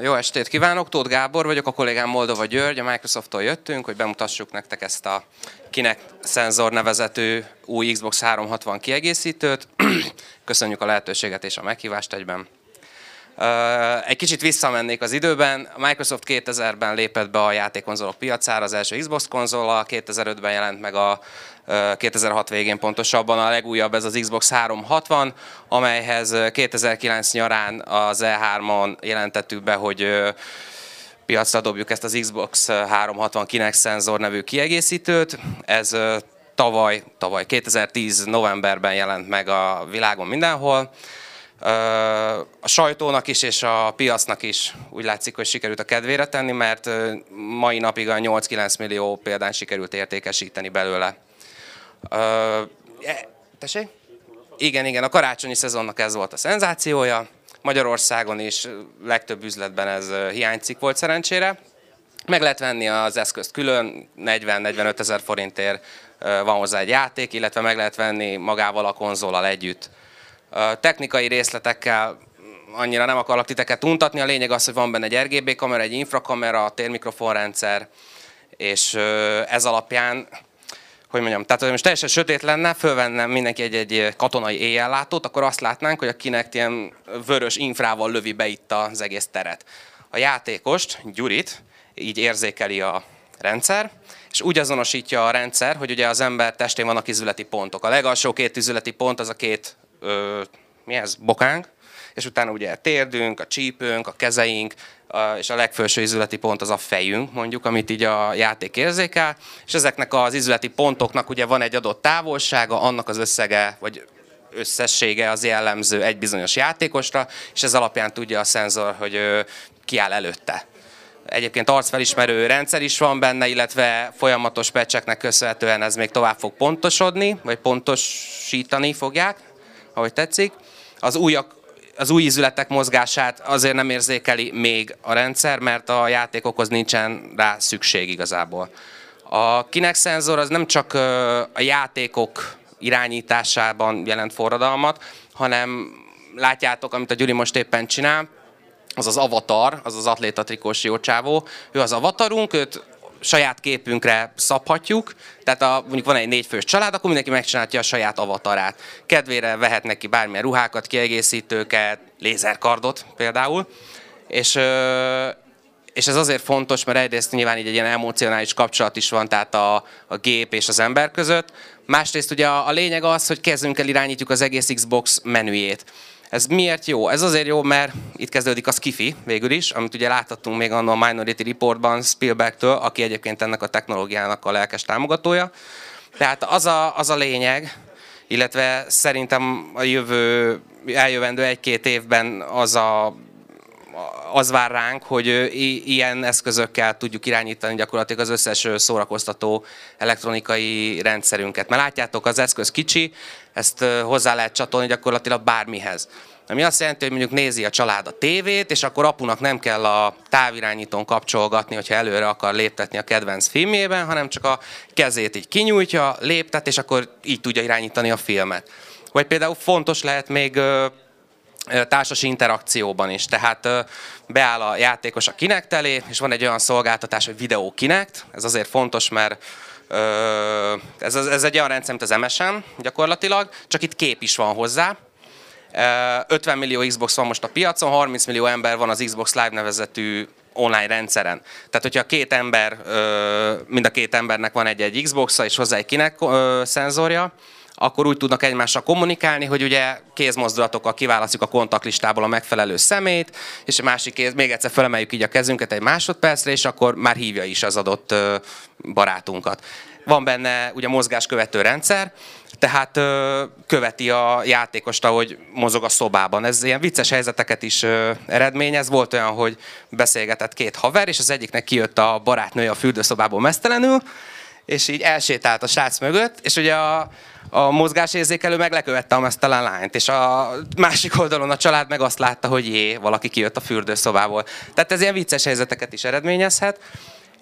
Jó estét kívánok, Tóth Gábor vagyok, a kollégám Moldova György, a Microsofttól jöttünk, hogy bemutassuk nektek ezt a Kinect szenzor nevezető új Xbox 360 kiegészítőt. Köszönjük a lehetőséget és a meghívást egyben. Egy kicsit visszamennék az időben. Microsoft 2000-ben lépett be a játékkonzolok piacára, az első Xbox konzola, 2005-ben jelent meg a 2006 végén pontosabban a legújabb, ez az Xbox 360, amelyhez 2009 nyarán az E3-on jelentettük be, hogy piacra dobjuk ezt az Xbox 360 Kinect szenzor nevű kiegészítőt. Ez tavaly, tavaly 2010 novemberben jelent meg a világon mindenhol. A sajtónak is és a piacnak is úgy látszik, hogy sikerült a kedvére tenni, mert mai napig a 8-9 millió példán sikerült értékesíteni belőle. E, tessék? Igen, igen, a karácsonyi szezonnak ez volt a szenzációja. Magyarországon is legtöbb üzletben ez hiánycik volt szerencsére. Meg lehet venni az eszközt külön, 40-45 ezer forintért van hozzá egy játék, illetve meg lehet venni magával a konzolal együtt. Technikai részletekkel annyira nem akarok titeket untatni, a lényeg az, hogy van benne egy RGB kamera, egy infrakamera, térmikrofonrendszer, és ez alapján hogy mondjam, tehát hogy most teljesen sötét lenne, fölvenne mindenki egy-egy katonai éjjellátót, akkor azt látnánk, hogy a kinek ilyen vörös infrával lövi be itt az egész teret. A játékost, Gyurit, így érzékeli a rendszer, és úgy azonosítja a rendszer, hogy ugye az ember testén vannak izületi pontok. A legalsó két izületi pont az a két, ö, mi ez, bokánk, és utána ugye a térdünk, a csípőnk, a kezeink, és a legfelső izületi pont az a fejünk, mondjuk, amit így a játék érzékel, és ezeknek az izületi pontoknak ugye van egy adott távolsága, annak az összege, vagy összessége az jellemző egy bizonyos játékosra, és ez alapján tudja a szenzor, hogy ki áll előtte. Egyébként arcfelismerő rendszer is van benne, illetve folyamatos pecseknek köszönhetően ez még tovább fog pontosodni, vagy pontosítani fogják, ahogy tetszik. Az újak az új ízületek mozgását azért nem érzékeli még a rendszer, mert a játékokhoz nincsen rá szükség igazából. A Kinect szenzor az nem csak a játékok irányításában jelent forradalmat, hanem látjátok, amit a Gyuri most éppen csinál, az az avatar, az az atlétatrikós jócsávó. Ő az avatarunk, őt saját képünkre szabhatjuk, tehát a, mondjuk van egy négyfős család, akkor mindenki megcsinálja a saját avatarát. Kedvére vehet neki bármilyen ruhákat, kiegészítőket, lézerkardot például, és, és ez azért fontos, mert egyrészt nyilván így egy ilyen emocionális kapcsolat is van, tehát a, a gép és az ember között. Másrészt ugye a, a lényeg az, hogy kezünkkel irányítjuk az egész Xbox menüjét. Ez miért jó? Ez azért jó, mert itt kezdődik a skifi végül is, amit ugye láthattunk még annak a Minority Reportban Spielbergtől, aki egyébként ennek a technológiának a lelkes támogatója. Tehát az a, az a lényeg, illetve szerintem a jövő, eljövendő egy-két évben az a az vár ránk, hogy ilyen eszközökkel tudjuk irányítani gyakorlatilag az összes szórakoztató elektronikai rendszerünket. Mert látjátok, az eszköz kicsi, ezt hozzá lehet csatolni gyakorlatilag bármihez. Ami azt jelenti, hogy mondjuk nézi a család a tévét, és akkor apunak nem kell a távirányítón kapcsolgatni, hogyha előre akar léptetni a kedvenc filmjében, hanem csak a kezét így kinyújtja, léptet, és akkor így tudja irányítani a filmet. Vagy például fontos lehet még társas interakcióban is. Tehát beáll a játékos a Kinect elé, és van egy olyan szolgáltatás, hogy Video Kinect. Ez azért fontos, mert ez, ez egy olyan rendszer, mint az MSN gyakorlatilag, csak itt kép is van hozzá. 50 millió Xbox van most a piacon, 30 millió ember van az Xbox Live nevezetű online rendszeren. Tehát, hogyha két ember, mind a két embernek van egy-egy Xbox-a, és hozzá egy Kinect szenzorja, akkor úgy tudnak egymással kommunikálni, hogy ugye kézmozdulatokkal kiválasztjuk a kontaktlistából a megfelelő szemét, és a másik kéz, még egyszer felemeljük így a kezünket egy másodpercre, és akkor már hívja is az adott barátunkat. Van benne ugye mozgáskövető rendszer, tehát ö, követi a játékost, ahogy mozog a szobában. Ez ilyen vicces helyzeteket is ö, eredményez. Volt olyan, hogy beszélgetett két haver, és az egyiknek kijött a barátnője a fürdőszobából mesztelenül, és így elsétált a srác mögött, és ugye a, a mozgásérzékelő meg lekövette a mesztelen lányt, és a másik oldalon a család meg azt látta, hogy jé, valaki kijött a fürdőszobából. Tehát ez ilyen vicces helyzeteket is eredményezhet.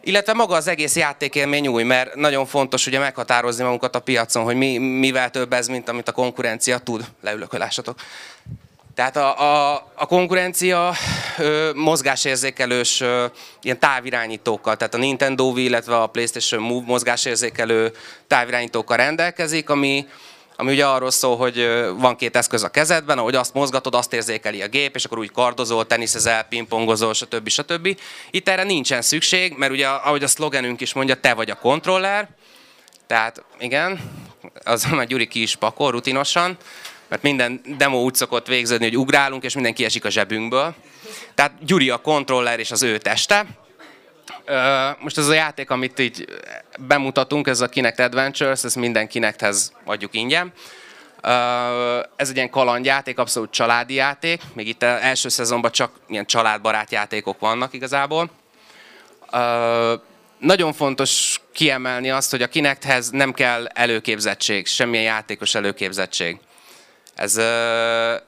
Illetve maga az egész játékélmény új, mert nagyon fontos ugye meghatározni magunkat a piacon, hogy mi, mivel több ez, mint amit a konkurencia tud. Leülök, hogy lássatok. Tehát a, a, a konkurencia ö, mozgásérzékelős ö, ilyen távirányítókkal, tehát a Nintendo Wii, illetve a PlayStation Move mozgásérzékelő távirányítókkal rendelkezik, ami, ami ugye arról szól, hogy van két eszköz a kezedben, ahogy azt mozgatod, azt érzékeli a gép, és akkor úgy kardozol, teniszezel, pingpongozol, stb. stb. Itt erre nincsen szükség, mert ugye, ahogy a szlogenünk is mondja, te vagy a kontroller, tehát igen, az már Gyuri ki is pakol rutinosan, mert minden demo úgy szokott végződni, hogy ugrálunk, és minden kiesik a zsebünkből. Tehát Gyuri a kontroller és az ő teste. Most ez a játék, amit így bemutatunk, ez a Kinect Adventures, ez minden Kinecthez adjuk ingyen. Ez egy ilyen kalandjáték, abszolút családi játék. Még itt első szezonban csak ilyen családbarát játékok vannak igazából. Nagyon fontos kiemelni azt, hogy a Kinecthez nem kell előképzettség, semmilyen játékos előképzettség. Ez,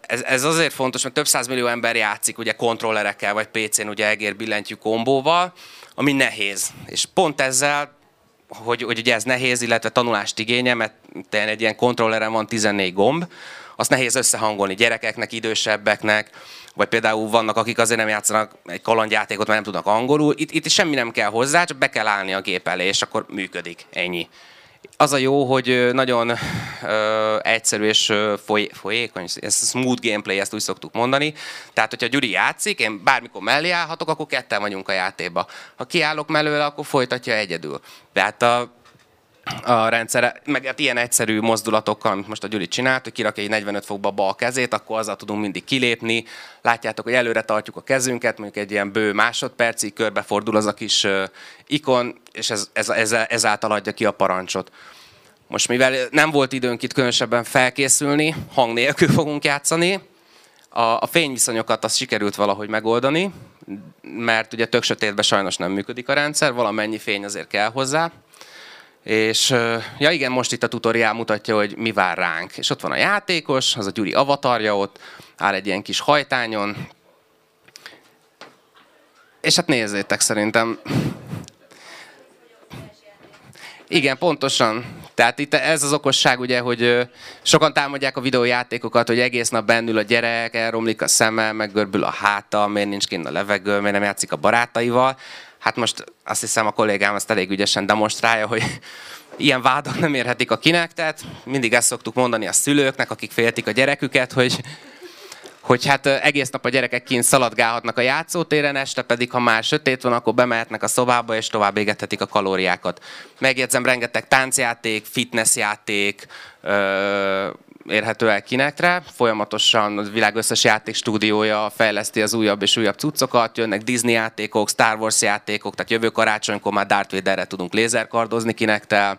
ez, ez azért fontos, mert több millió ember játszik ugye kontrollerekkel, vagy PC-n ugye egér billentyű kombóval, ami nehéz. És pont ezzel, hogy, hogy ugye ez nehéz, illetve tanulást igénye, mert egy ilyen kontrolleren van 14 gomb, azt nehéz összehangolni gyerekeknek, idősebbeknek, vagy például vannak, akik azért nem játszanak egy kalandjátékot, mert nem tudnak angolul. Itt, itt semmi nem kell hozzá, csak be kell állni a gép elé, és akkor működik. Ennyi az a jó, hogy nagyon ö, egyszerű és foly, folyékony, ez smooth gameplay, ezt úgy szoktuk mondani. Tehát, hogyha Gyuri játszik, én bármikor mellé állhatok, akkor ketten vagyunk a játékba. Ha kiállok mellőle, akkor folytatja egyedül. Tehát a a rendszere, meg hát ilyen egyszerű mozdulatokkal, amit most a Gyuri csinált, hogy kirakja egy 45 fokba a bal kezét, akkor azzal tudunk mindig kilépni. Látjátok, hogy előre tartjuk a kezünket, mondjuk egy ilyen bő másodpercig körbefordul az a kis ikon, és ez, ez, ez, ezáltal adja ki a parancsot. Most mivel nem volt időnk itt különösebben felkészülni, hang nélkül fogunk játszani, a, a fényviszonyokat azt sikerült valahogy megoldani, mert ugye tök sötétben sajnos nem működik a rendszer, valamennyi fény azért kell hozzá. És ja igen, most itt a tutoriál mutatja, hogy mi vár ránk. És ott van a játékos, az a Gyuri avatarja ott, áll egy ilyen kis hajtányon. És hát nézzétek szerintem. Igen, pontosan. Tehát itt ez az okosság, ugye, hogy sokan támadják a videójátékokat, hogy egész nap bennül a gyerek, elromlik a szeme, meggörbül a háta, miért nincs kint a levegő, miért nem játszik a barátaival. Hát most azt hiszem a kollégám azt elég ügyesen demonstrálja, hogy ilyen vádak nem érhetik a kinektet. Mindig ezt szoktuk mondani a szülőknek, akik féltik a gyereküket, hogy hogy hát egész nap a gyerekek kint szaladgálhatnak a játszótéren, este pedig, ha már sötét van, akkor bemehetnek a szobába, és tovább égethetik a kalóriákat. Megjegyzem, rengeteg táncjáték, fitnessjáték, érhető el Kinectre. Folyamatosan a világ összes játékstúdiója fejleszti az újabb és újabb cuccokat, jönnek Disney játékok, Star Wars játékok, tehát jövő karácsonykor már Darth Vaderre tudunk lézerkardozni Kinectel.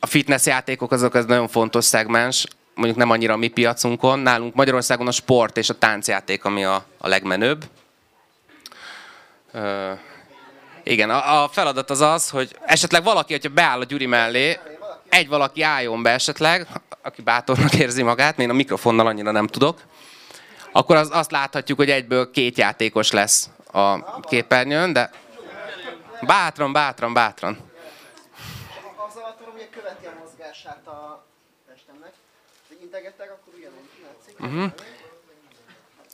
A fitness játékok azok az nagyon fontos szegmens, mondjuk nem annyira a mi piacunkon. Nálunk Magyarországon a sport és a táncjáték, ami a, a legmenőbb. igen, a, a feladat az az, hogy esetleg valaki, hogyha beáll a Gyuri mellé, egy valaki álljon be esetleg, aki bátornak érzi magát, én a mikrofonnal annyira nem tudok, akkor az, azt láthatjuk, hogy egyből két játékos lesz a képernyőn, de bátran, bátran, bátran. Az avatar ugye követi a mozgását a testemnek, de integettek, akkor ugyanúgy látszik. Uh-huh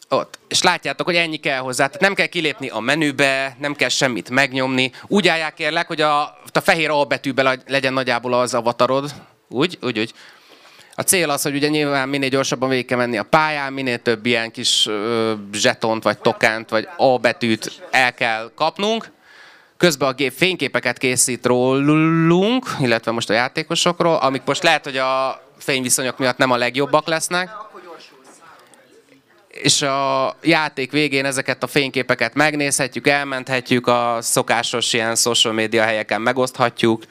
ott. És látjátok, hogy ennyi kell hozzá. Tehát nem kell kilépni a menübe, nem kell semmit megnyomni. Úgy állják kérlek, hogy a, a fehér A betűben legyen nagyjából az avatarod. Úgy, úgy, úgy. A cél az, hogy ugye nyilván minél gyorsabban végig kell menni a pályán, minél több ilyen kis ö, zsetont, vagy tokánt, vagy A betűt el kell kapnunk. Közben a gép fényképeket készít rólunk, illetve most a játékosokról, amik most lehet, hogy a fényviszonyok miatt nem a legjobbak lesznek és a játék végén ezeket a fényképeket megnézhetjük, elmenthetjük, a szokásos ilyen social media helyeken megoszthatjuk,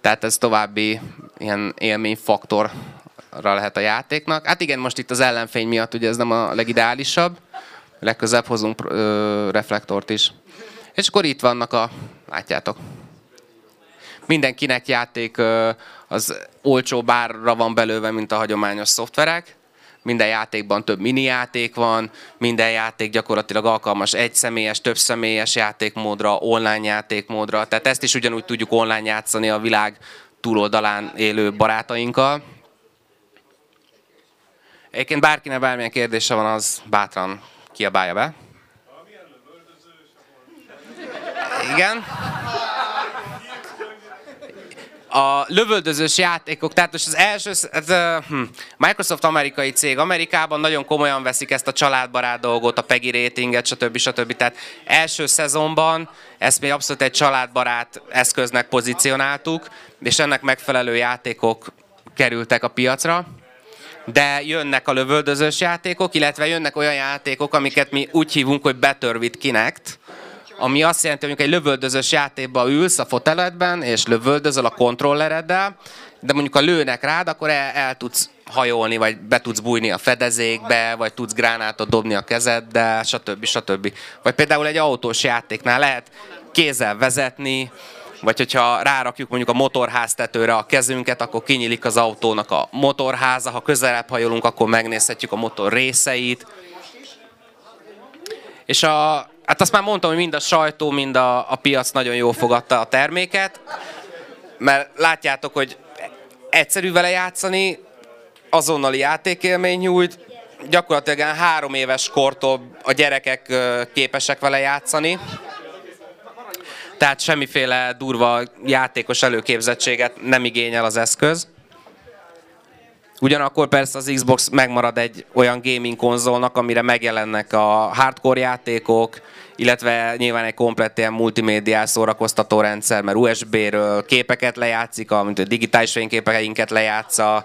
tehát ez további ilyen élményfaktorra lehet a játéknak. Hát igen, most itt az ellenfény miatt ugye ez nem a legideálisabb, legközebb hozunk ö, reflektort is. És akkor itt vannak a, látjátok, mindenkinek játék az olcsó bárra van belőve, mint a hagyományos szoftverek, minden játékban több mini játék van, minden játék gyakorlatilag alkalmas egy személyes, több személyes játékmódra, online játékmódra, tehát ezt is ugyanúgy tudjuk online játszani a világ túloldalán élő barátainkkal. Egyébként bárkinek bármilyen kérdése van, az bátran kiabálja be. Igen. A lövöldözős játékok, tehát most az első, uh, hm, Microsoft amerikai cég, Amerikában nagyon komolyan veszik ezt a családbarát dolgot, a PEGI ratinget, stb. stb. Tehát első szezonban ezt mi abszolút egy családbarát eszköznek pozícionáltuk, és ennek megfelelő játékok kerültek a piacra de jönnek a lövöldözős játékok, illetve jönnek olyan játékok, amiket mi úgy hívunk, hogy Better with Kinect, ami azt jelenti, hogy egy lövöldözős játékba ülsz a foteledben, és lövöldözöl a kontrollereddel, de mondjuk a lőnek rád, akkor el, el tudsz hajolni, vagy be tudsz bújni a fedezékbe, vagy tudsz gránátot dobni a kezeddel, stb. stb. Vagy például egy autós játéknál lehet kézzel vezetni, vagy hogyha rárakjuk mondjuk a motorháztetőre a kezünket, akkor kinyílik az autónak a motorháza, ha közelebb hajolunk, akkor megnézhetjük a motor részeit. És a, hát azt már mondtam, hogy mind a sajtó, mind a, a piac nagyon jól fogadta a terméket, mert látjátok, hogy egyszerű vele játszani, azonnali játékélmény nyújt, gyakorlatilag három éves kortól a gyerekek képesek vele játszani tehát semmiféle durva játékos előképzettséget nem igényel az eszköz. Ugyanakkor persze az Xbox megmarad egy olyan gaming konzolnak, amire megjelennek a hardcore játékok, illetve nyilván egy komplett ilyen multimédiás szórakoztató rendszer, mert USB-ről képeket lejátszik, a, a digitális fényképeinket lejátsza,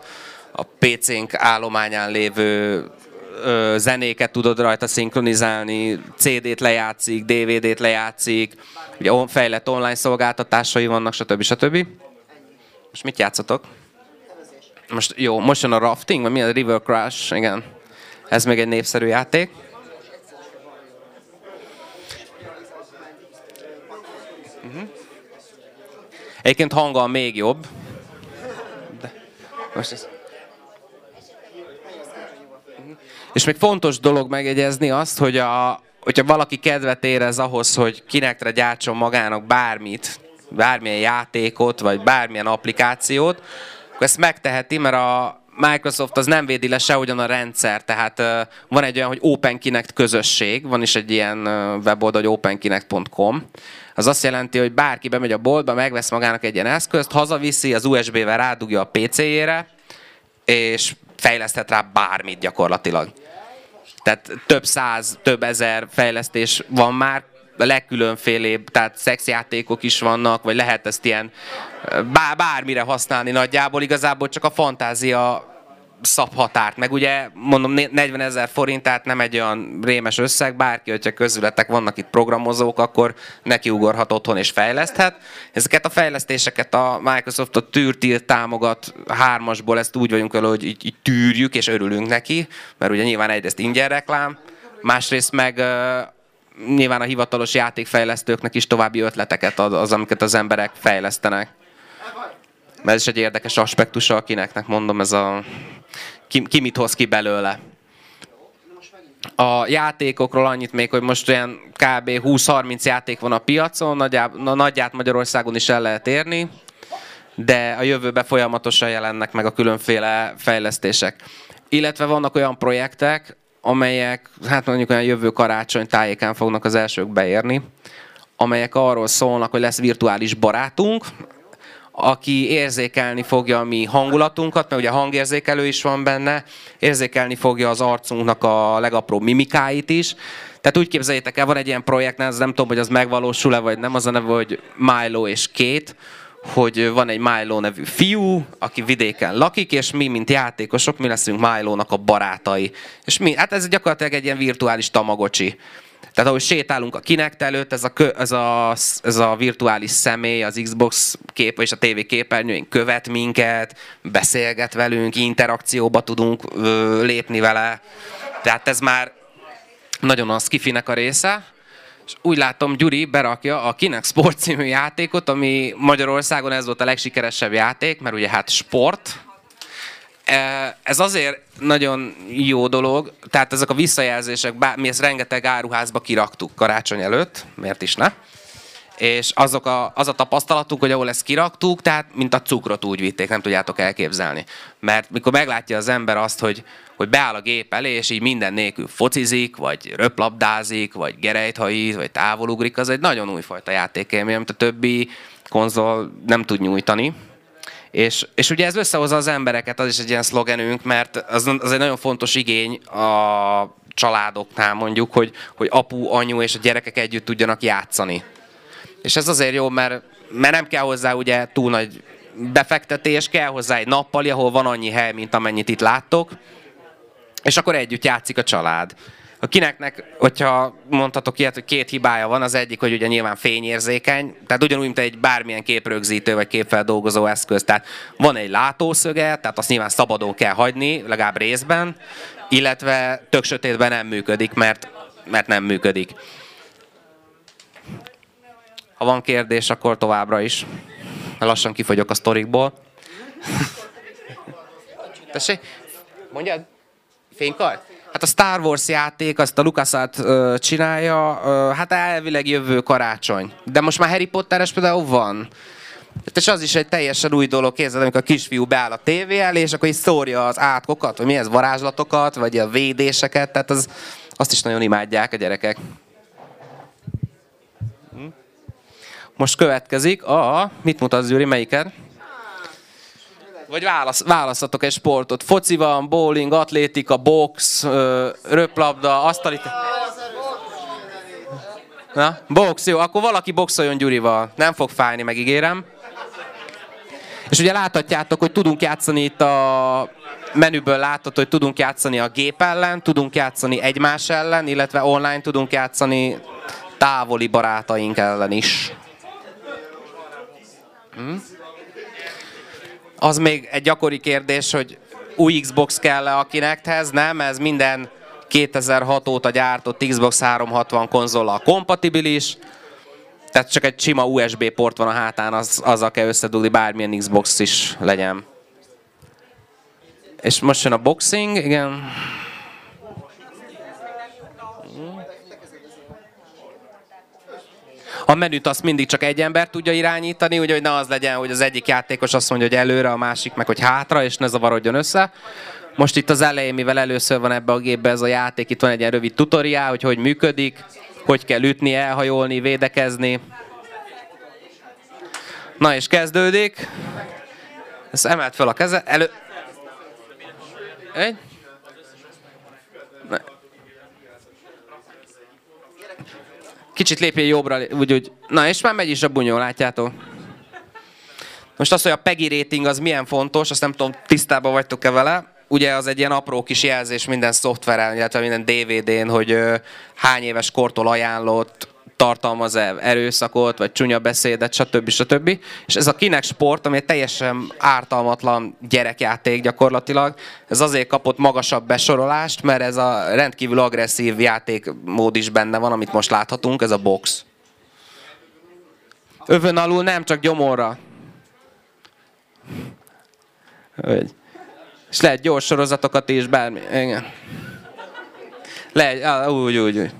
a PC-nk állományán lévő ö, zenéket tudod rajta szinkronizálni, CD-t lejátszik, DVD-t lejátszik, ugye fejlett online szolgáltatásai vannak, stb. stb. Most mit játszotok? Most jó, most jön a rafting, vagy mi a River Crash, igen. Ez még egy népszerű játék. Uh-huh. Egyébként hanggal még jobb. De most ez... És még fontos dolog megjegyezni azt, hogy a, hogyha valaki kedvet érez ahhoz, hogy kinekre gyártson magának bármit, bármilyen játékot, vagy bármilyen applikációt, akkor ezt megteheti, mert a Microsoft az nem védi le sehogyan a rendszer, tehát van egy olyan, hogy Open Kinect közösség, van is egy ilyen weboldal, hogy openkinect.com. Az azt jelenti, hogy bárki bemegy a boltba, megvesz magának egy ilyen eszközt, hazaviszi, az USB-vel rádugja a PC-jére, és fejleszthet rá bármit gyakorlatilag. Tehát több száz, több ezer fejlesztés van már, a legkülönfélébb, tehát szexjátékok is vannak, vagy lehet ezt ilyen bár, bármire használni nagyjából, igazából csak a fantázia szab határt. Meg ugye mondom 40 ezer forint, tehát nem egy olyan rémes összeg, bárki, hogyha közületek vannak itt programozók, akkor nekiugorhat otthon és fejleszthet. Ezeket a fejlesztéseket a Microsoft a tűrtír támogat hármasból, ezt úgy vagyunk vele, hogy így, így tűrjük és örülünk neki, mert ugye nyilván egyrészt ingyen reklám, másrészt meg nyilván a hivatalos játékfejlesztőknek is további ötleteket ad az, amiket az emberek fejlesztenek. Mert ez is egy érdekes aspektusa a mondom, ez a ki, ki mit hoz ki belőle. A játékokról annyit még, hogy most olyan kb. 20-30 játék van a piacon, nagyját, nagyját Magyarországon is el lehet érni, de a jövőben folyamatosan jelennek meg a különféle fejlesztések. Illetve vannak olyan projektek, amelyek, hát mondjuk olyan jövő karácsony tájékán fognak az elsők beérni, amelyek arról szólnak, hogy lesz virtuális barátunk, aki érzékelni fogja a mi hangulatunkat, mert ugye hangérzékelő is van benne, érzékelni fogja az arcunknak a legapróbb mimikáit is. Tehát úgy képzeljétek el, van egy ilyen projekt, nem tudom, hogy az megvalósul-e, vagy nem, az a neve, hogy Milo és Két, hogy van egy Milo nevű fiú, aki vidéken lakik, és mi, mint játékosok, mi leszünk Milo-nak a barátai. És mi, hát ez gyakorlatilag egy ilyen virtuális tamagocsi. Tehát ahogy sétálunk a Kinect előtt, ez a, kö, ez a, ez a virtuális személy, az Xbox kép és a TV képernyőink követ minket, beszélget velünk, interakcióba tudunk ö, lépni vele. Tehát ez már nagyon az kifinek a része. Úgy látom, Gyuri berakja a Kinect Sport című játékot, ami Magyarországon ez volt a legsikeresebb játék, mert ugye hát sport, ez azért nagyon jó dolog, tehát ezek a visszajelzések, bár, mi ezt rengeteg áruházba kiraktuk karácsony előtt, miért is ne? És azok a, az a tapasztalatunk, hogy ahol ezt kiraktuk, tehát mint a cukrot úgy vitték, nem tudjátok elképzelni. Mert mikor meglátja az ember azt, hogy, hogy beáll a gép elé, és így minden nélkül focizik, vagy röplabdázik, vagy gerejthajít, vagy távolugrik, az egy nagyon újfajta játékélmény, amit a többi konzol nem tud nyújtani. És, és ugye ez összehozza az embereket, az is egy ilyen szlogenünk, mert az, az egy nagyon fontos igény a családoknál mondjuk, hogy, hogy apu, anyu és a gyerekek együtt tudjanak játszani. És ez azért jó, mert, mert nem kell hozzá ugye túl nagy befektetés, kell hozzá egy nappali, ahol van annyi hely, mint amennyit itt láttok, és akkor együtt játszik a család. A kineknek, hogyha mondhatok ilyet, hogy két hibája van, az egyik, hogy ugye nyilván fényérzékeny, tehát ugyanúgy, mint egy bármilyen képrögzítő vagy képfeldolgozó eszköz. Tehát van egy látószöge, tehát azt nyilván szabadon kell hagyni, legalább részben, illetve tök sötétben nem működik, mert, mert nem működik. Ha van kérdés, akkor továbbra is. Lassan kifogyok a sztorikból. Tessék? Mondjad? Fénykart? Hát a Star Wars játék, azt a LucasArt ö, csinálja, ö, hát elvileg jövő karácsony. De most már Harry Potteres például van. És az is egy teljesen új dolog, képzeld, amikor a kisfiú beáll a tévé elé, és akkor így szórja az átkokat, vagy mi ez, varázslatokat, vagy a védéseket, tehát az, azt is nagyon imádják a gyerekek. Hm? Most következik a... Mit mutatsz, Gyuri, melyiket? Vagy válasz, választatok egy sportot. Foci van, bowling, atlétika, box, röplabda, asztali... Na, box, jó, akkor valaki boxoljon Gyurival. Nem fog fájni, megígérem. És ugye láthatjátok, hogy tudunk játszani itt a menüből látható, hogy tudunk játszani a gép ellen, tudunk játszani egymás ellen, illetve online tudunk játszani távoli barátaink ellen is. Hm? Az még egy gyakori kérdés, hogy új Xbox kell-e a Kinecthez? Nem, ez minden 2006 óta gyártott Xbox 360 konzollal kompatibilis. Tehát csak egy sima USB port van a hátán, az, azzal kell összedugni bármilyen Xbox is legyen. És most jön a boxing, igen. A menüt azt mindig csak egy ember tudja irányítani, ugye, hogy ne az legyen, hogy az egyik játékos azt mondja, hogy előre, a másik meg, hogy hátra, és ne zavarodjon össze. Most itt az elején, mivel először van ebbe a gépbe ez a játék, itt van egy ilyen rövid tutoriál, hogy hogy működik, hogy kell ütni, elhajolni, védekezni. Na és kezdődik. Ezt emelt fel a keze. Elő... Egy? Kicsit lépjél jobbra, úgy, Na és már megy is a bunyó, látjátok? Most az, hogy a PEGI rating az milyen fontos, azt nem tudom, tisztában vagytok-e vele. Ugye az egy ilyen apró kis jelzés minden szoftveren, illetve minden DVD-n, hogy hány éves kortól ajánlott, tartalmaz-e erőszakot, vagy csúnya beszédet, stb. stb. És ez a Kinect sport, ami egy teljesen ártalmatlan gyerekjáték gyakorlatilag, ez azért kapott magasabb besorolást, mert ez a rendkívül agresszív játékmód is benne van, amit most láthatunk, ez a box. Övön alul nem, csak gyomorra. És lehet gyors sorozatokat is, bármi. Igen. Lehet, úgy, úgy, úgy.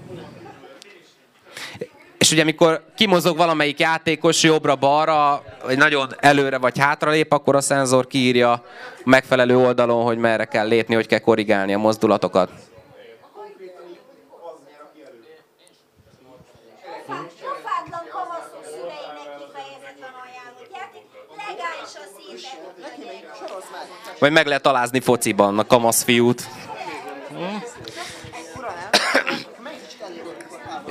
És ugye amikor kimozog valamelyik játékos jobbra-balra, vagy nagyon előre vagy hátra lép, akkor a szenzor kiírja a megfelelő oldalon, hogy merre kell lépni, hogy kell korrigálni a mozdulatokat. Vagy meg lehet talázni fociban a kamasz fiút.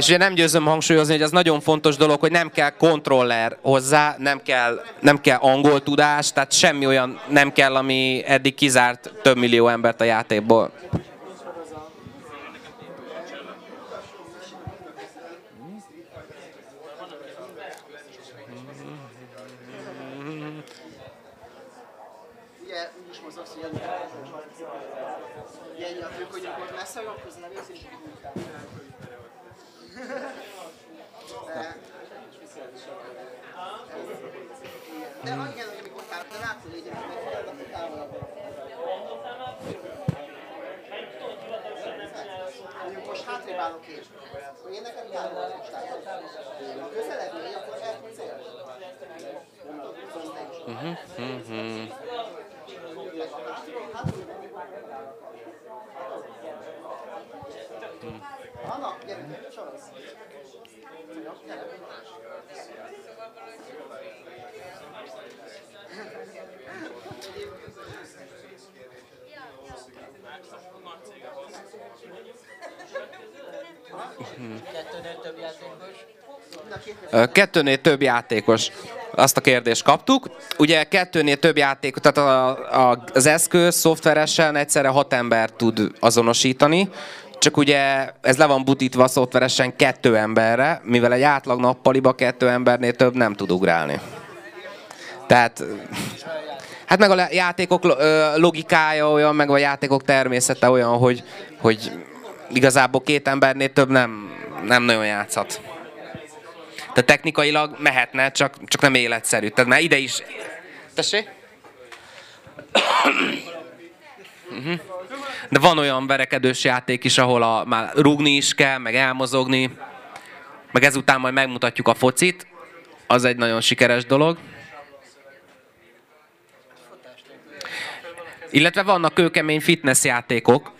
És ugye nem győzöm hangsúlyozni, hogy ez nagyon fontos dolog, hogy nem kell kontroller hozzá, nem kell, nem kell angol tudás, tehát semmi olyan nem kell, ami eddig kizárt több millió embert a játékból. De ha igen, amikor távol, de látszol így, hogy távolabb. Mondjuk most hátrébb állok és én nekem távolabb most állok. Ha közelebb megy, akkor eltűncél. Mhm, mhm. Anna, gyere, csavasz! Gyere, más! Kettőnél több játékos. Kettőnél több játékos. Azt a kérdést kaptuk. Ugye kettőnél több játékos, tehát a, a, az eszköz szoftveresen egyszerre hat ember tud azonosítani, csak ugye ez le van butítva szoftveresen kettő emberre, mivel egy átlag nappaliba kettő embernél több nem tud ugrálni. Tehát Hát meg a játékok logikája olyan, meg a játékok természete olyan, hogy, hogy igazából két embernél több nem, nem nagyon játszhat. Tehát technikailag mehetne, csak, csak nem életszerű. Tehát már ide is... Tessék? De van olyan verekedős játék is, ahol a, már rúgni is kell, meg elmozogni, meg ezután majd megmutatjuk a focit. Az egy nagyon sikeres dolog. Illetve vannak kőkemény fitness játékok,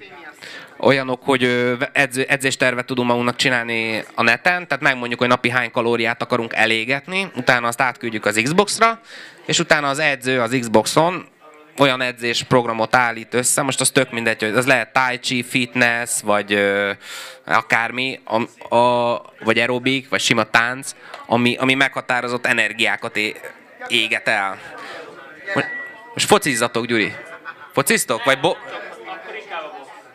olyanok, hogy edző, edzéstervet tudunk magunknak csinálni a neten, tehát megmondjuk, hogy napi hány kalóriát akarunk elégetni, utána azt átküldjük az Xbox-ra, és utána az edző az Xboxon olyan edzés programot állít össze, most az tök mindegy, hogy az lehet tai chi, fitness, vagy ö, akármi, a, a, vagy aerobik, vagy sima tánc, ami, ami meghatározott energiákat é, éget el. Most, most focizzatok, Gyuri. Fociztok? Vagy bo-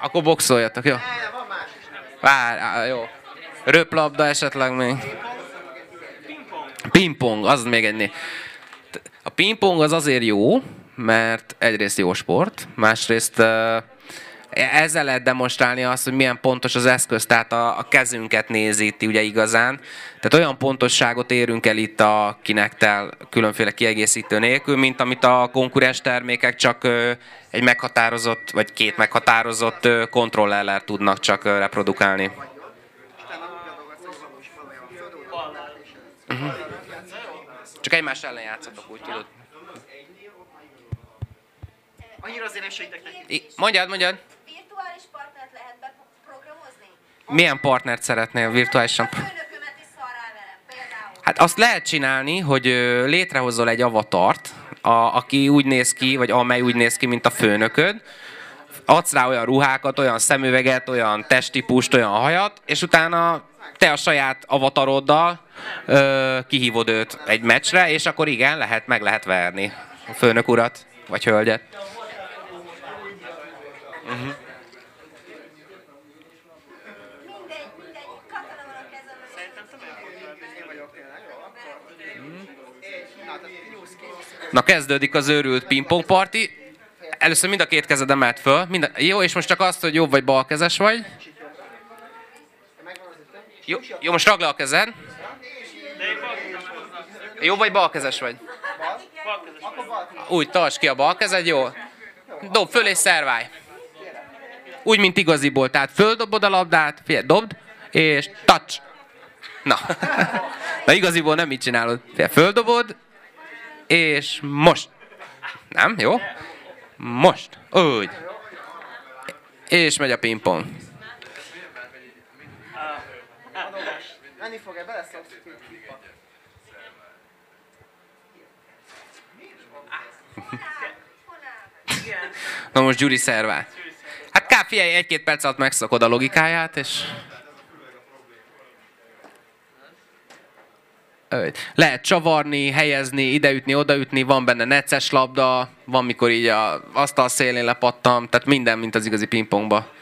akkor boxoljatok, jó? Vár, jó. Röplabda esetleg még. Pingpong, az még egy. A pingpong az azért jó, mert egyrészt jó sport, másrészt uh, ezzel lehet demonstrálni azt, hogy milyen pontos az eszköz, tehát a, a kezünket nézíti ugye igazán. Tehát olyan pontosságot érünk el itt a kinektel különféle kiegészítő nélkül, mint amit a konkurens termékek csak egy meghatározott, vagy két meghatározott ö, kontrollerrel tudnak csak reprodukálni. Ez. Csak egymás ellen játszatok, úgy tudod. Annyira azért ne segítek neki. I- mondjad, mondjad. Virtuális partnert lehet beprogramozni? Milyen partnert szeretnél virtuálisan? Hát azt lehet csinálni, hogy létrehozol egy avatart, a, aki úgy néz ki, vagy amely úgy néz ki, mint a főnököd, adsz rá olyan ruhákat, olyan szemüveget, olyan testtípust, olyan hajat, és utána te a saját avataroddal ö, kihívod őt egy meccsre, és akkor igen, lehet, meg lehet verni a főnök urat, vagy hölgyet. Mindegy, mindegy, katona van a kezemben. Szerintem Én vagyok tényleg, jó? Akkor... Egy, na, tehát nyúlsz ki. Na kezdődik az őrült pingpong parti. Először mind a két kezed emelt föl. Mind a... Jó, és most csak azt, hogy jobb vagy balkezes vagy. Jó, jó most ragd le a kezed. Jó vagy balkezes vagy? Úgy, tartsd ki a bal kezed, jó? Dob föl és szerválj. Úgy, mint igaziból. Tehát földobod a labdát, figyelj, dobd, és touch. Na. Na igaziból nem így csinálod. Figyelj, földobod, és most. Nem? Jó? Most. Úgy. És megy a pingpong. Menni fog-e, beleszoksz. Na most Gyuri szervál. Hát figyelj, egy-két perc alatt megszokod a logikáját, és... Lehet csavarni, helyezni, ideütni, odaütni, van benne necces labda, van mikor így a asztal szélén lepattam, tehát minden, mint az igazi pingpongba.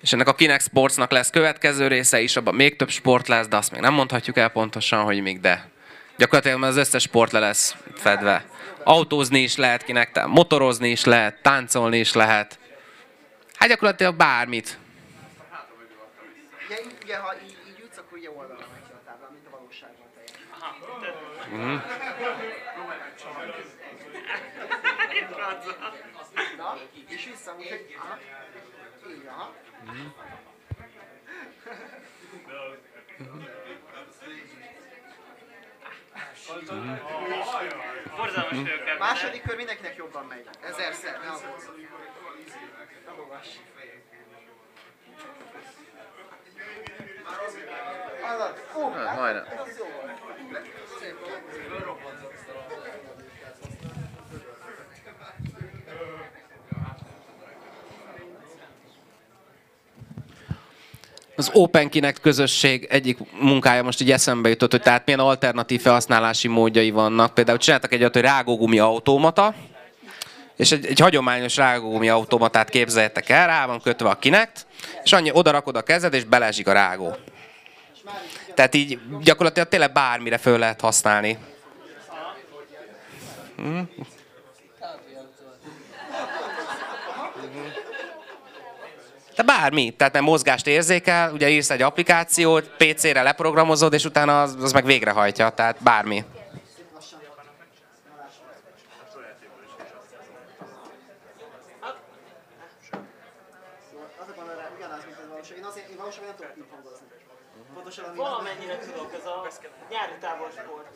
És ennek a Kinect Sportsnak lesz következő része is, abban még több sport lesz, de azt még nem mondhatjuk el pontosan, hogy még de. Gyakorlatilag az összes sport le lesz fedve. Autózni is lehet kinek, motorozni is lehet, táncolni is lehet. Hát gyakorlatilag bármit. Ugye ha így, így jutsz, akkor ugye oldalra megy ki a táblán, mint a valóságban teljesen. Na, és vissza, úgyhogy... Aha. Így, aha. Borzalmas tőke. Második kör mindenkinek jobban megy. Ezerszer, ne aggódj. Az Open Kinect közösség egyik munkája most így eszembe jutott, hogy tehát milyen alternatív felhasználási módjai vannak. Például csináltak egy olyat, hogy rágógumi automata, és egy, egy hagyományos rágógumi automatát képzeljetek el, rá van kötve a Kinect, és annyi oda rakod a kezed, és belesik a rágó. Tehát így gyakorlatilag tényleg bármire föl lehet használni. De bármi, tehát nem mozgást érzékel, ugye írsz egy applikációt, PC-re leprogramozod, és utána az, az meg végrehajtja, tehát bármi. Az a baj, hogy ugyanaz, mint a valóság. Én, azért, én valóságban nem tudok pingpongozni. Pontosan ami Valamennyire tudok, ez a nyári távolsport.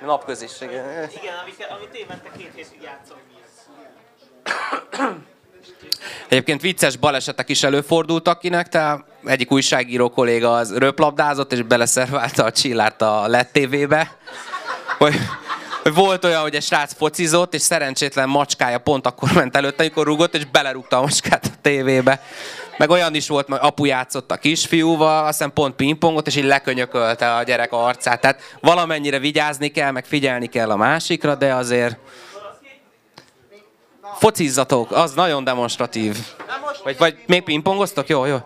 Napközis, igen. Igen, amit, amit évente két hétig játszom. Egyébként vicces balesetek is előfordultak kinek, tehát egyik újságíró kolléga az röplabdázott, és beleszerválta a csillárt a LED TV-be. Hogy, hogy volt olyan, hogy egy srác focizott, és szerencsétlen macskája pont akkor ment előtte, amikor rúgott, és belerúgta a macskát a tévébe. Meg olyan is volt, hogy apu játszott a kisfiúval, azt hiszem pont pingpongot, és így lekönyökölte a gyerek arcát. Tehát valamennyire vigyázni kell, meg figyelni kell a másikra, de azért focizzatok, az nagyon demonstratív. Vagy, vagy még pingpongoztok? Jó, jó.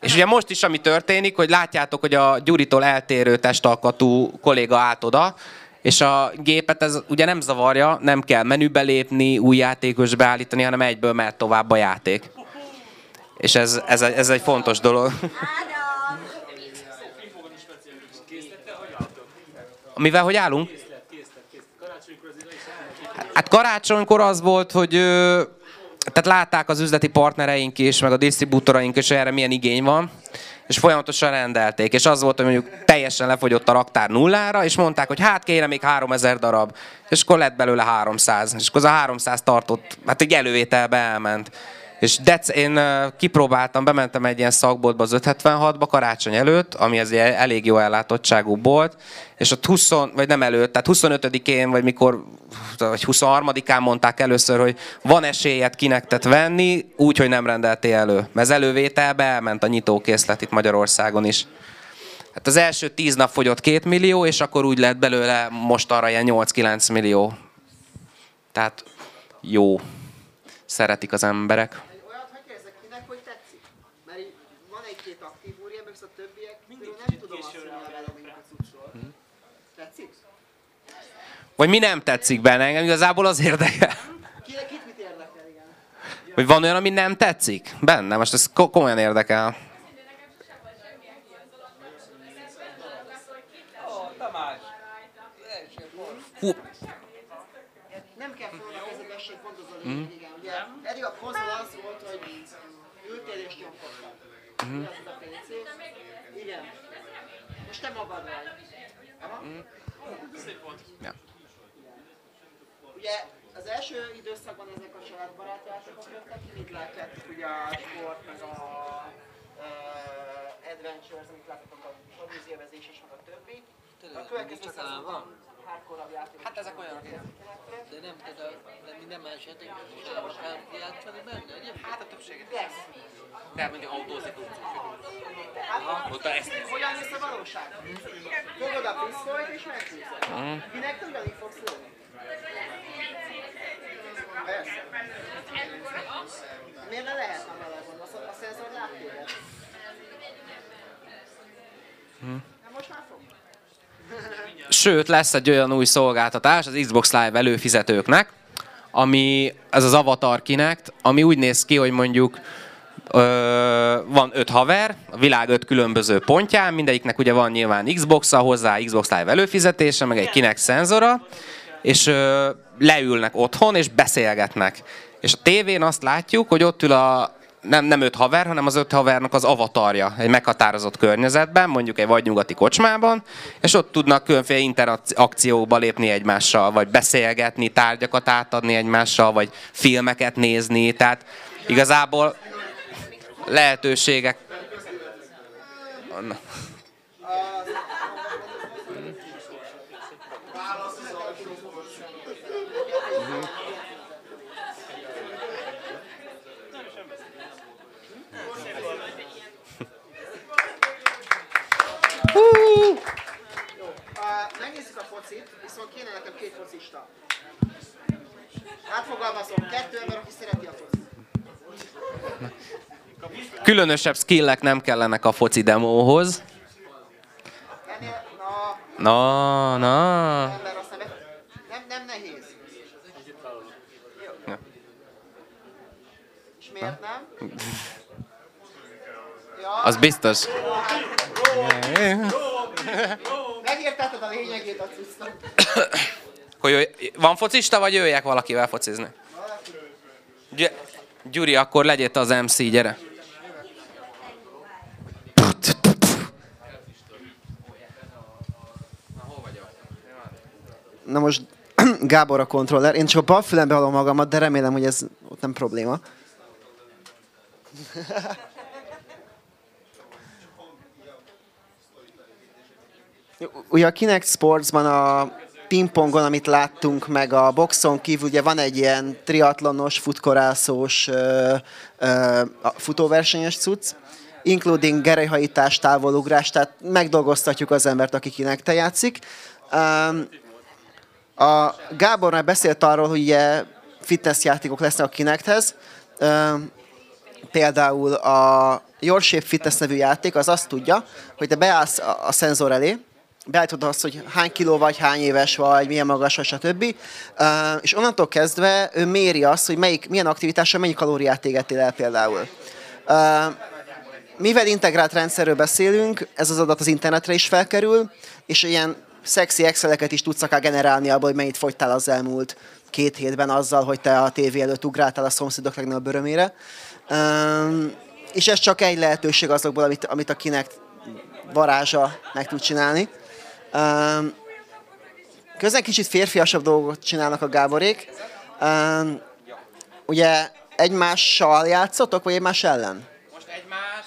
És ugye most is, ami történik, hogy látjátok, hogy a Gyuritól eltérő testalkatú kolléga állt oda, és a gépet ez ugye nem zavarja, nem kell menübe lépni, új játékos beállítani, hanem egyből mehet tovább a játék. És ez, ez, ez egy fontos dolog. Mivel hogy állunk? Hát karácsonykor az volt, hogy tehát látták az üzleti partnereink is, meg a disztribútoraink is, hogy erre milyen igény van, és folyamatosan rendelték. És az volt, hogy mondjuk teljesen lefogyott a raktár nullára, és mondták, hogy hát kéne még 3000 darab. És akkor lett belőle 300. És akkor az a 300 tartott, hát egy elővételbe elment. És dec, én kipróbáltam, bementem egy ilyen szakboltba az 576-ba karácsony előtt, ami az elég jó ellátottságú bolt, és ott 20, vagy nem előtt, tehát 25-én, vagy mikor, vagy 23-án mondták először, hogy van esélyed kinektet venni, úgy, hogy nem rendeltél elő. Mert az elővételbe elment a nyitókészlet itt Magyarországon is. Hát az első 10 nap fogyott 2 millió, és akkor úgy lett belőle most arra ilyen 8-9 millió. Tehát jó. Szeretik az emberek. egy olyat hogy kérdezek kinek, hogy tetszik? Mert így van egy-két aktív úriember, viszont a többiek mindig nem tudom azt, hogy mi a véleményük a cuccról. Tetszik? Vagy mi nem tetszik benne, engem igazából az érdekel. Ki, kit mit érdekel, igen. Hogy van olyan, ami nem tetszik? Benne, most ez ko- komolyan érdekel. Hú, Nem kell az a lényeg, igen. Ugye eddig a konzol az volt, hogy ültél és nyomkodtad. Mm. Az a PC. Igen. Most te magad vagy. Aha. Ja. Ugye az első időszakban ezek a családbarát játékok jöttek mit látjátok ugye a sport, meg a uh, adventures, amit láttatok a hadvízélvezés és meg a többi. A következő szezonban. Hát ezek olyanok, igen. De nem, a, de minden más játékot is el kell játszani benne, egyébként? Hát a többséget. Lesz. De mondjuk autózik Hát, Ott ezt hogyan lesz a valóság? Fogod a pisztolyt és meghúzod. Kinek te ugyanígy fogsz lőni? Persze. Miért ne lehetne vele gondolsz? A szenzor lát téged. Na most már fog. Sőt, lesz egy olyan új szolgáltatás az Xbox Live előfizetőknek, ami, ez az Avatar Kinect, ami úgy néz ki, hogy mondjuk ö, van öt haver, a világ öt különböző pontján, mindegyiknek ugye van nyilván Xbox-a, hozzá Xbox Live előfizetése, meg egy Kinect szenzora, és ö, leülnek otthon, és beszélgetnek. És a tévén azt látjuk, hogy ott ül a nem, nem öt haver, hanem az öt havernak az avatarja egy meghatározott környezetben, mondjuk egy vagy nyugati kocsmában, és ott tudnak különféle interakcióba lépni egymással, vagy beszélgetni, tárgyakat átadni egymással, vagy filmeket nézni, tehát igazából lehetőségek. Uh, megnézzük a focit, viszont kéne nekem két focista. Átfogalmazom, kettő ember, aki szereti a focit. Különösebb skillek nem kellenek a foci demóhoz. Na, Na, nem, nem nehéz. Jó. És miért nem? Ja, Az biztos. Megértetted a lényegét a cuccnak. Hogy van focista, vagy jöjjek valakivel focizni? Gy- Gyuri, akkor legyél te az MC, gyere. Na most Gábor a kontroller. Én csak a bal fülembe hallom magamat, de remélem, hogy ez ott nem probléma. Ugye a Kinect Sportsban a pingpongon, amit láttunk, meg a boxon kívül, ugye van egy ilyen triatlonos, futkorászós ö, ö, futóversenyes cucc, including gerelyhajítás, távolugrás, tehát megdolgoztatjuk az embert, aki Kinect-tel játszik. Um, a Gábor már beszélt arról, hogy ugye fitness játékok lesznek a Kinecthez. Öm, Például a Your Shape Fitness nevű játék az azt tudja, hogy te beállsz a a szenzor elé, beállítod azt, hogy hány kiló vagy, hány éves vagy, milyen magas vagy, stb. Öm, És onnantól kezdve ő méri azt, hogy melyik, milyen aktivitással mennyi kalóriát égettél el például. Öm, mivel integrált rendszerről beszélünk, ez az adat az internetre is felkerül, és ilyen szexi exceleket is tudsz akár generálni abból, hogy mennyit fogytál az elmúlt két hétben azzal, hogy te a tévé előtt ugráltál a szomszédok legnagyobb örömére. Um, és ez csak egy lehetőség azokból, amit, amit a kinek varázsa meg tud csinálni. Um, közben kicsit férfiasabb dolgot csinálnak a Gáborék. Um, ugye egymással játszotok, vagy egymás ellen? Most egymás...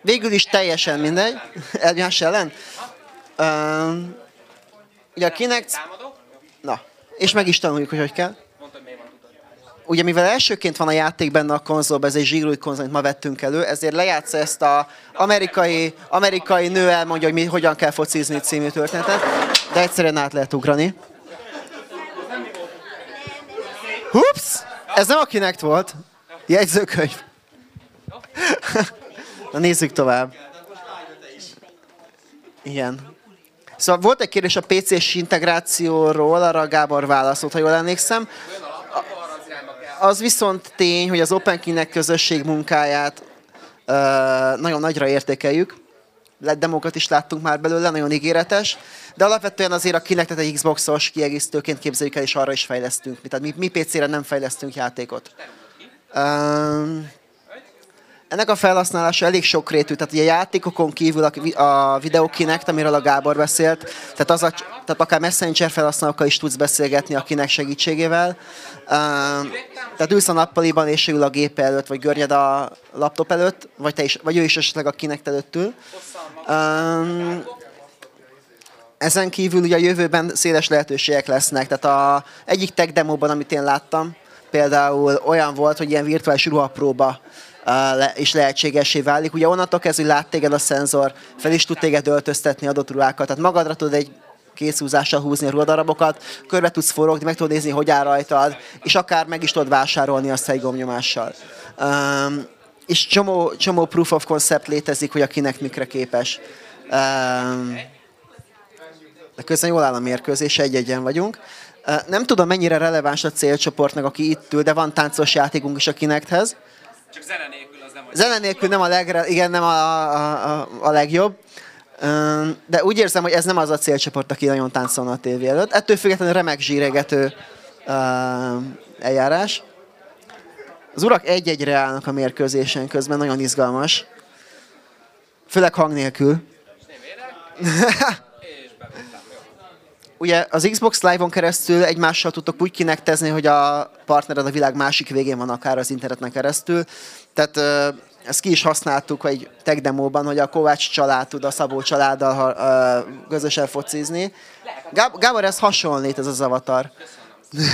Végül is teljesen mindegy. Egymás ellen. Um, ugye a Kinect... Támadok? Na, és meg is tanuljuk, hogy hogy kell. Mondta, hogy miért van tudod. Ugye mivel elsőként van a játék benne a konzolban, ez egy zsírói konzol, amit ma vettünk elő, ezért lejátsza ezt a amerikai, amerikai nő elmondja, hogy mi, hogyan kell focizni című történetet, de egyszerűen át lehet ugrani. Hups! Ez nem a Kinect volt. Jegyzőkönyv. Na nézzük tovább. Igen. Szóval volt egy kérdés a PC-s integrációról, arra Gábor válaszolt, ha jól emlékszem. Az viszont tény, hogy az OpenKinek közösség munkáját ö, nagyon nagyra értékeljük. Demókat is láttunk már belőle, nagyon ígéretes. De alapvetően azért a Kinectet egy Xboxos kiegészítőként képzeljük el, és arra is fejlesztünk. Tehát mi, mi PC-re nem fejlesztünk játékot. Um, ennek a felhasználása elég sokrétű, tehát ugye a játékokon kívül a, a Video Kinect, amiről a Gábor beszélt, tehát, az a, tehát akár Messenger felhasználókkal is tudsz beszélgetni a Kinect segítségével. Tehát ülsz a nappaliban, és ül a gép előtt, vagy görnyed a laptop előtt, vagy, te is, vagy ő is esetleg a Kinect előtt ül. Um, ezen kívül ugye a jövőben széles lehetőségek lesznek. Tehát a egyik tech demóban, amit én láttam, például olyan volt, hogy ilyen virtuális ruhapróba uh, le, is lehetségessé válik. Ugye onnantól kezdve, hogy lát téged a szenzor, fel is tud téged öltöztetni adott ruhákat. Tehát magadra tudod egy készhúzással húzni a ruhadarabokat, körbe tudsz forogni, meg tudod nézni, hogy áll rajtad, és akár meg is tudod vásárolni azt egy. Um, és csomó, csomó proof of concept létezik, hogy akinek mikre képes. Um, de közben jól áll a mérkőzés, egy-egyen vagyunk. Nem tudom, mennyire releváns a célcsoportnak, aki itt ül, de van táncos játékunk is a Kinecthez. Csak zene nélkül az nem. Zene nélkül nem a, legre, igen, nem a, a, a, a legjobb. De úgy érzem, hogy ez nem az a célcsoport, aki nagyon táncolna a tévé előtt. Ettől függetlenül remek zsíregető eljárás. Az urak egy-egyre állnak a mérkőzésen közben, nagyon izgalmas. Főleg hang nélkül. Ugye az Xbox Live-on keresztül egymással tudtok úgy kinektezni, hogy a partnered a világ másik végén van, akár az interneten keresztül. Tehát ezt ki is használtuk egy tech demóban, hogy a Kovács család tud a Szabó családdal ö, közösen focizni. Gáb- Gábor, ez hasonlít, ez az avatar.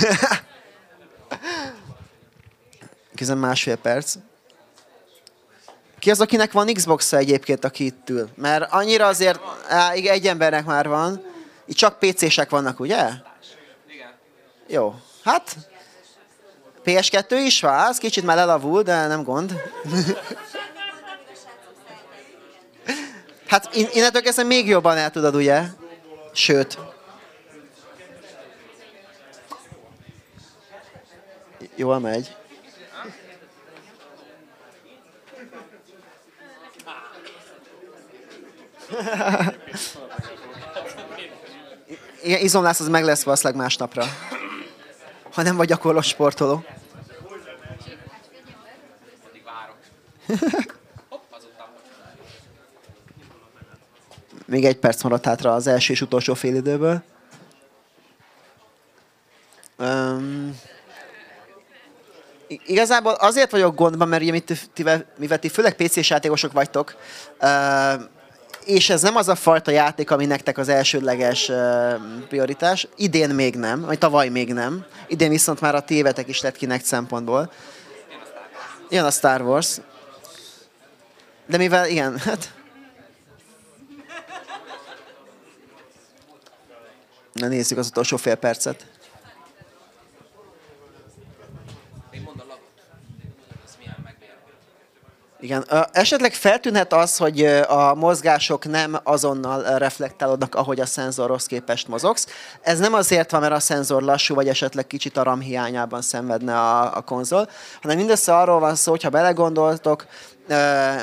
Közben másfél perc. Ki az, akinek van Xbox-a egyébként, aki itt ül? Mert annyira azért, á, igen, egy embernek már van. Itt csak PC-sek vannak, ugye? Igen. Jó. Hát, PS2 is van, az kicsit már elavul, de nem gond. Hát in- innentől kezdve még jobban el tudod, ugye? Sőt. Jól megy. Igen, izomlász az meg lesz valószínűleg másnapra. Ha nem vagy gyakorló sportoló. Még egy perc maradt hátra az első és utolsó fél időből. Um, igazából azért vagyok gondban, mert ugye mit, mivel ti főleg PC-s játékosok vagytok, uh, és ez nem az a fajta játék, ami nektek az elsődleges prioritás. Idén még nem, vagy tavaly még nem. Idén viszont már a tévetek is lett Kinect szempontból. Jön a Star Wars. De mivel, igen, hát Na nézzük az utolsó fél percet. Még mondd a lagot. Ez milyen megmérő. Igen, esetleg feltűnhet az, hogy a mozgások nem azonnal reflektálódnak, ahogy a szenzorhoz képest mozogsz. Ez nem azért van, mert a szenzor lassú, vagy esetleg kicsit a RAM hiányában szenvedne a, a konzol, hanem mindössze arról van szó, hogyha belegondoltok,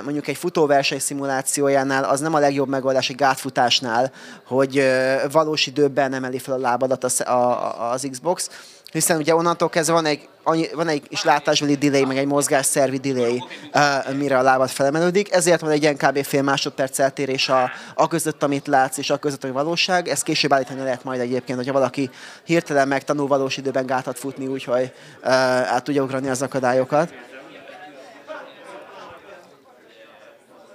mondjuk egy futóverseny szimulációjánál az nem a legjobb megoldás egy gátfutásnál, hogy valós időben emeli fel a lábadat az Xbox, hiszen ugye onnantól kezdve van egy, van egy is látásbeli delay, meg egy mozgásszervi delay, uh, mire a lábad felemelődik, ezért van egy ilyen kb. fél másodperc eltérés a, a között, amit látsz, és a között, hogy valóság. Ezt később állítani lehet majd egyébként, hogyha valaki hirtelen megtanul valós időben gátat futni, úgyhogy uh, át tudja ugrani az akadályokat.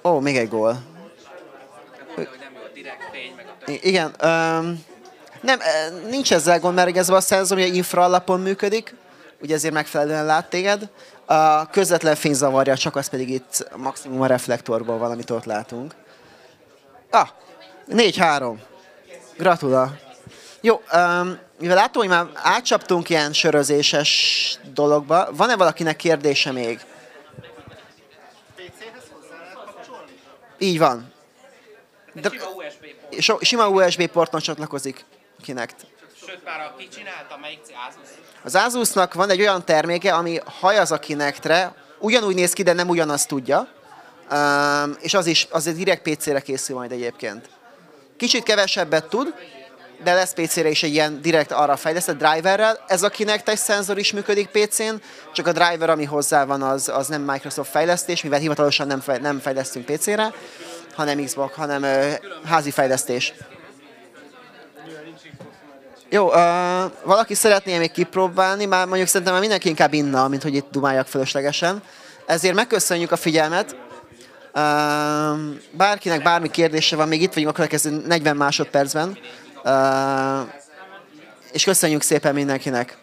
Ó, még egy gól. Igen, um, nem, nincs ezzel gond, mert ez a szenzor ugye infra alapon működik, ugye ezért megfelelően lát téged. A közvetlen fény zavarja, csak az pedig itt maximum a reflektorból valamit ott látunk. Ah, 4-3. Gratula. Jó, um, mivel látom, hogy már átcsaptunk ilyen sörözéses dologba, van-e valakinek kérdése még? Így van. De, so, sima USB porton csatlakozik Kinect. Sőt, már aki csinálta, melyik Asus? Az Asusnak van egy olyan terméke, ami hajaz a Kinectre, ugyanúgy néz ki, de nem ugyanazt tudja, um, és az is az egy direkt PC-re készül majd egyébként. Kicsit kevesebbet tud, de lesz PC-re is egy ilyen direkt arra fejlesztett driverrel. Ez a Kinect egy szenzor is működik PC-n, csak a driver, ami hozzá van, az, az nem Microsoft fejlesztés, mivel hivatalosan nem, fej, nem fejlesztünk PC-re, hanem Xbox, hanem ö, házi fejlesztés. Jó, uh, valaki szeretné még kipróbálni, már mondjuk szerintem már mindenki inkább inna, mint hogy itt dumáljak fölöslegesen. Ezért megköszönjük a figyelmet. Uh, bárkinek bármi kérdése van, még itt vagyunk a következő 40 másodpercben. Uh, és köszönjük szépen mindenkinek.